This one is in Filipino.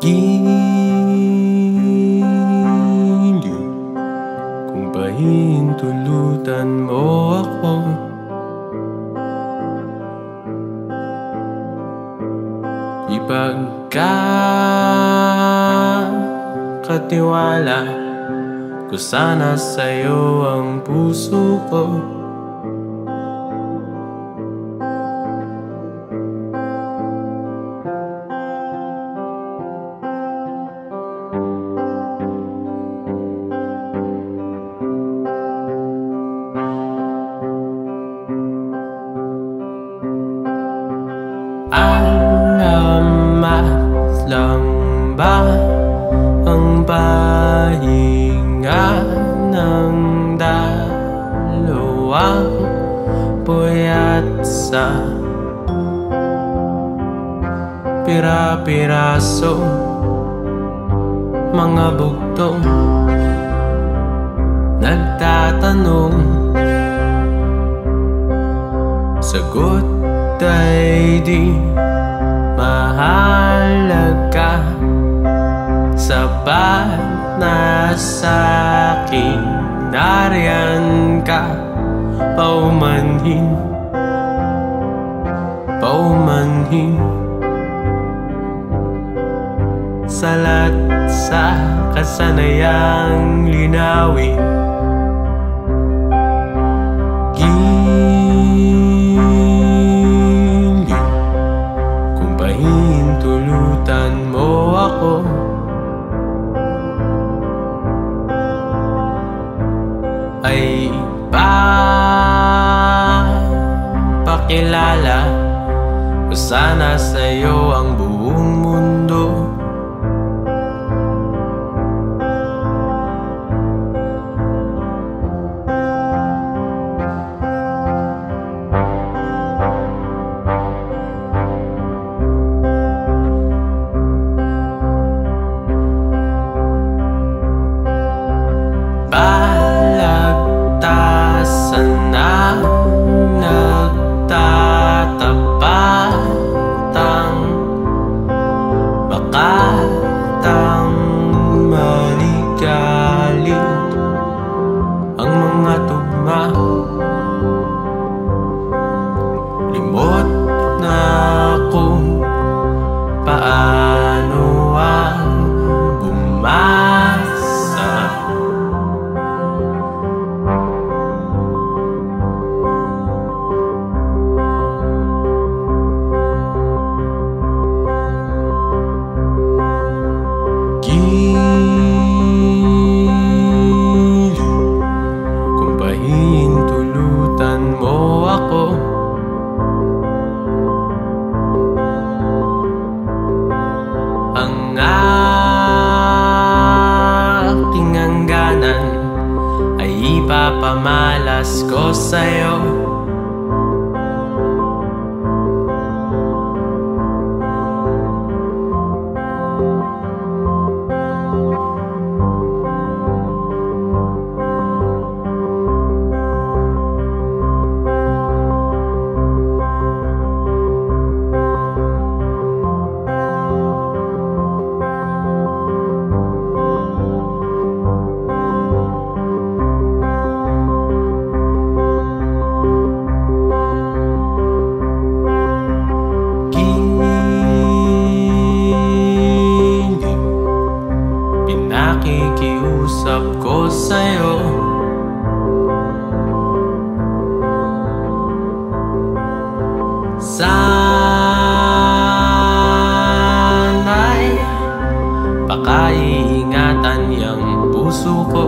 pag-ibig Kung paintulutan mo ako. Ipagkakatiwala ko sana sa'yo ang puso ko. Alamat lang ba ang pahinga ng dalawang puyat sa pira-piraso mga bugtong nagtatanong sagot ay di mahalaga Sapat na sa'kin Nariyan ka Paumanhin Paumanhin. Salat sa kasanayang linawin Ay pa Pakilala Ko sana sa'yo ang buong mundo Ang mga tugma ipapamalas ko sa'yo Sana'y Pakaiingatan yung puso ko